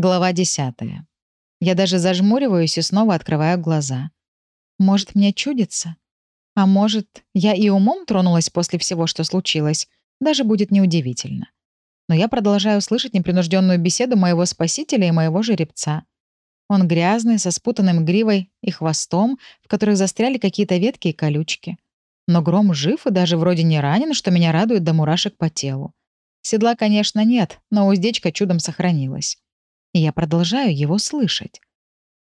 Глава 10. Я даже зажмуриваюсь и снова открываю глаза. Может, мне чудится? А может, я и умом тронулась после всего, что случилось? Даже будет неудивительно. Но я продолжаю слышать непринужденную беседу моего спасителя и моего жеребца. Он грязный, со спутанным гривой и хвостом, в которых застряли какие-то ветки и колючки. Но Гром жив и даже вроде не ранен, что меня радует до мурашек по телу. Седла, конечно, нет, но уздечка чудом сохранилась и я продолжаю его слышать.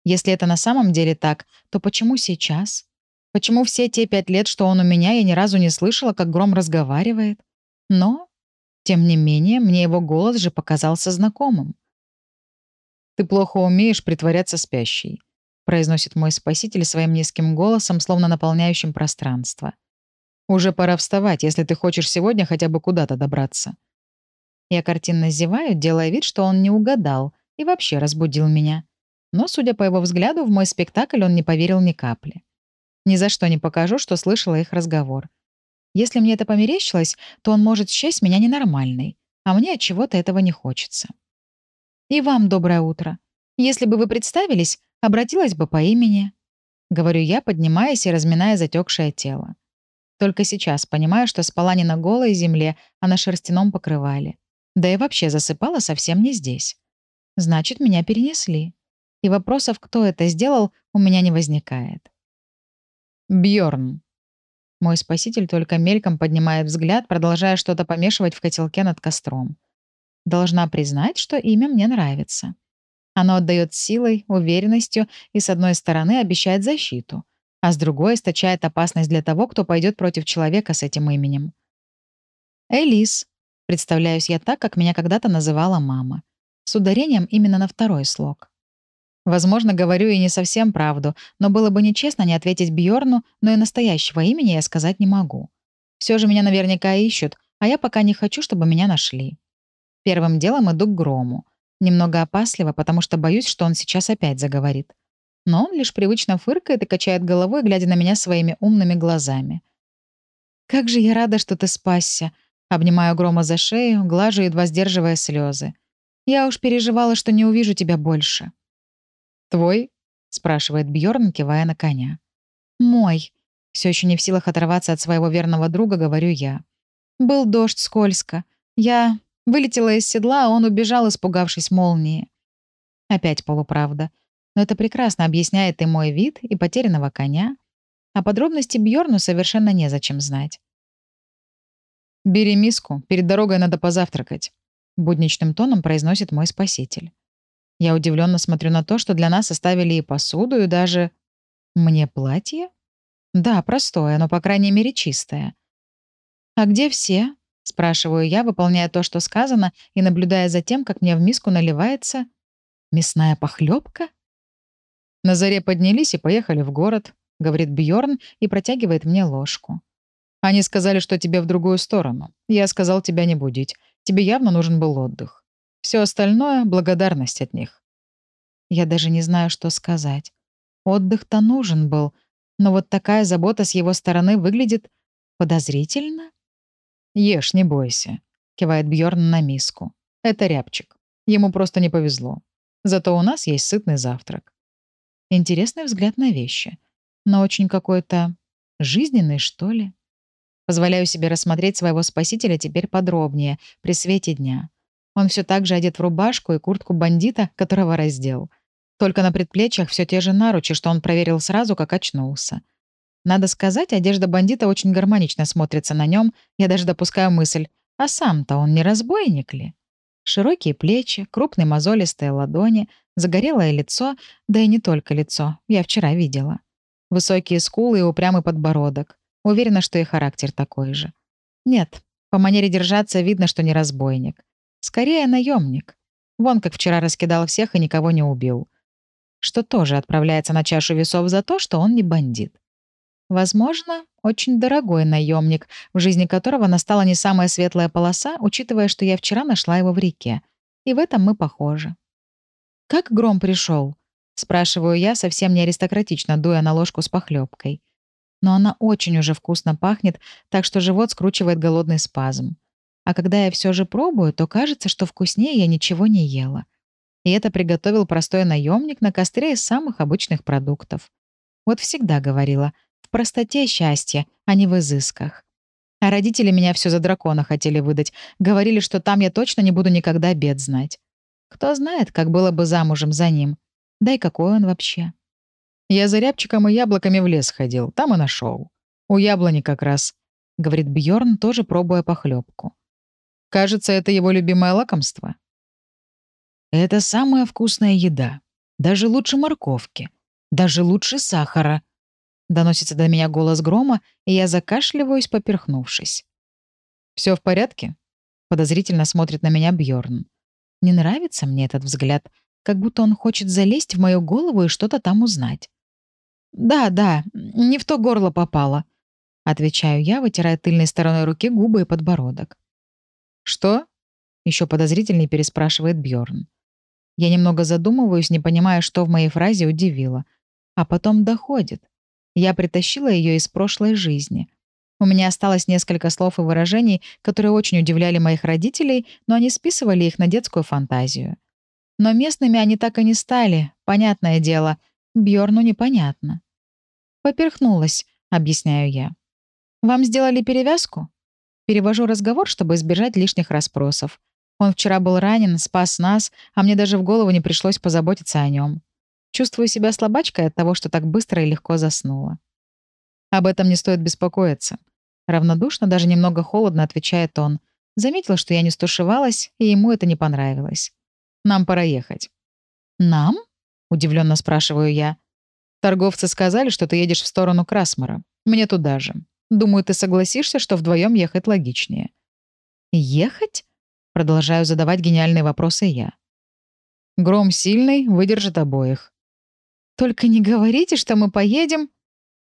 Если это на самом деле так, то почему сейчас? Почему все те пять лет, что он у меня, я ни разу не слышала, как Гром разговаривает? Но, тем не менее, мне его голос же показался знакомым. «Ты плохо умеешь притворяться спящей», — произносит мой спаситель своим низким голосом, словно наполняющим пространство. «Уже пора вставать, если ты хочешь сегодня хотя бы куда-то добраться». Я картинно зеваю, делая вид, что он не угадал, и вообще разбудил меня. Но, судя по его взгляду, в мой спектакль он не поверил ни капли. Ни за что не покажу, что слышала их разговор. Если мне это померещилось, то он может счесть меня ненормальной, а мне от чего-то этого не хочется. И вам доброе утро. Если бы вы представились, обратилась бы по имени. Говорю я, поднимаясь и разминая затекшее тело. Только сейчас понимаю, что спала не на голой земле, а на шерстяном покрывале. Да и вообще засыпала совсем не здесь. Значит, меня перенесли. И вопросов, кто это сделал, у меня не возникает. Бьорн. Мой спаситель только мельком поднимает взгляд, продолжая что-то помешивать в котелке над костром. Должна признать, что имя мне нравится. Оно отдает силой, уверенностью и, с одной стороны, обещает защиту, а с другой источает опасность для того, кто пойдет против человека с этим именем. Элис. Представляюсь я так, как меня когда-то называла мама с ударением именно на второй слог. Возможно, говорю и не совсем правду, но было бы нечестно не ответить Бьорну, но и настоящего имени я сказать не могу. Все же меня наверняка ищут, а я пока не хочу, чтобы меня нашли. Первым делом иду к Грому. Немного опасливо, потому что боюсь, что он сейчас опять заговорит. Но он лишь привычно фыркает и качает головой, глядя на меня своими умными глазами. «Как же я рада, что ты спасся!» Обнимаю Грома за шею, глажу, едва сдерживая слезы. Я уж переживала, что не увижу тебя больше. Твой? спрашивает Бьорн, кивая на коня. Мой. Все еще не в силах оторваться от своего верного друга, говорю я. Был дождь скользко. Я вылетела из седла, а он убежал, испугавшись молнии. Опять полуправда. Но это прекрасно объясняет и мой вид, и потерянного коня. А подробности Бьорну совершенно незачем знать. «Бери миску, перед дорогой надо позавтракать», будничным тоном произносит мой спаситель. Я удивленно смотрю на то, что для нас оставили и посуду, и даже... Мне платье? Да, простое, но, по крайней мере, чистое. «А где все?» — спрашиваю я, выполняя то, что сказано, и наблюдая за тем, как мне в миску наливается мясная похлебка. «На заре поднялись и поехали в город», — говорит Бьорн и протягивает мне ложку. «Они сказали, что тебе в другую сторону. Я сказал тебя не будить. Тебе явно нужен был отдых. Все остальное — благодарность от них. Я даже не знаю, что сказать. Отдых-то нужен был, но вот такая забота с его стороны выглядит подозрительно. «Ешь, не бойся», — кивает Бьорн на миску. «Это рябчик. Ему просто не повезло. Зато у нас есть сытный завтрак». Интересный взгляд на вещи, но очень какой-то жизненный, что ли. Позволяю себе рассмотреть своего спасителя теперь подробнее, при свете дня. Он все так же одет в рубашку и куртку бандита, которого раздел. Только на предплечьях все те же наручи, что он проверил сразу, как очнулся. Надо сказать, одежда бандита очень гармонично смотрится на нем. Я даже допускаю мысль, а сам-то он не разбойник ли? Широкие плечи, крупные мозолистые ладони, загорелое лицо, да и не только лицо, я вчера видела. Высокие скулы и упрямый подбородок. Уверена, что и характер такой же. Нет, по манере держаться видно, что не разбойник. Скорее, наемник. Вон как вчера раскидал всех и никого не убил. Что тоже отправляется на чашу весов за то, что он не бандит. Возможно, очень дорогой наемник, в жизни которого настала не самая светлая полоса, учитывая, что я вчера нашла его в реке. И в этом мы похожи. «Как гром пришел? спрашиваю я, совсем не аристократично, дуя на ложку с похлебкой но она очень уже вкусно пахнет, так что живот скручивает голодный спазм. А когда я все же пробую, то кажется, что вкуснее я ничего не ела. И это приготовил простой наемник на костре из самых обычных продуктов. Вот всегда говорила, в простоте счастье, а не в изысках. А родители меня все за дракона хотели выдать. Говорили, что там я точно не буду никогда бед знать. Кто знает, как было бы замужем за ним. Да и какой он вообще. Я за рябчиком и яблоками в лес ходил, там и нашел. У яблони как раз, — говорит Бьорн, тоже пробуя похлебку. Кажется, это его любимое лакомство. Это самая вкусная еда. Даже лучше морковки. Даже лучше сахара. Доносится до меня голос грома, и я закашливаюсь, поперхнувшись. Все в порядке? Подозрительно смотрит на меня Бьорн. Не нравится мне этот взгляд, как будто он хочет залезть в мою голову и что-то там узнать. «Да, да, не в то горло попало», — отвечаю я, вытирая тыльной стороной руки губы и подбородок. «Что?» — еще подозрительнее переспрашивает Бьорн. Я немного задумываюсь, не понимая, что в моей фразе удивило. А потом доходит. Я притащила ее из прошлой жизни. У меня осталось несколько слов и выражений, которые очень удивляли моих родителей, но они списывали их на детскую фантазию. Но местными они так и не стали, понятное дело. Бьорну непонятно. «Поперхнулась», — объясняю я. «Вам сделали перевязку?» Перевожу разговор, чтобы избежать лишних расспросов. Он вчера был ранен, спас нас, а мне даже в голову не пришлось позаботиться о нем. Чувствую себя слабачкой от того, что так быстро и легко заснула. Об этом не стоит беспокоиться. Равнодушно, даже немного холодно отвечает он. Заметил, что я не стушевалась, и ему это не понравилось. Нам пора ехать. «Нам?» — удивленно спрашиваю я. «Торговцы сказали, что ты едешь в сторону Красмара. Мне туда же. Думаю, ты согласишься, что вдвоем ехать логичнее». «Ехать?» — продолжаю задавать гениальные вопросы я. «Гром сильный, выдержит обоих». «Только не говорите, что мы поедем...»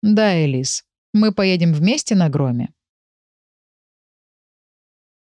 «Да, Элис, мы поедем вместе на Громе».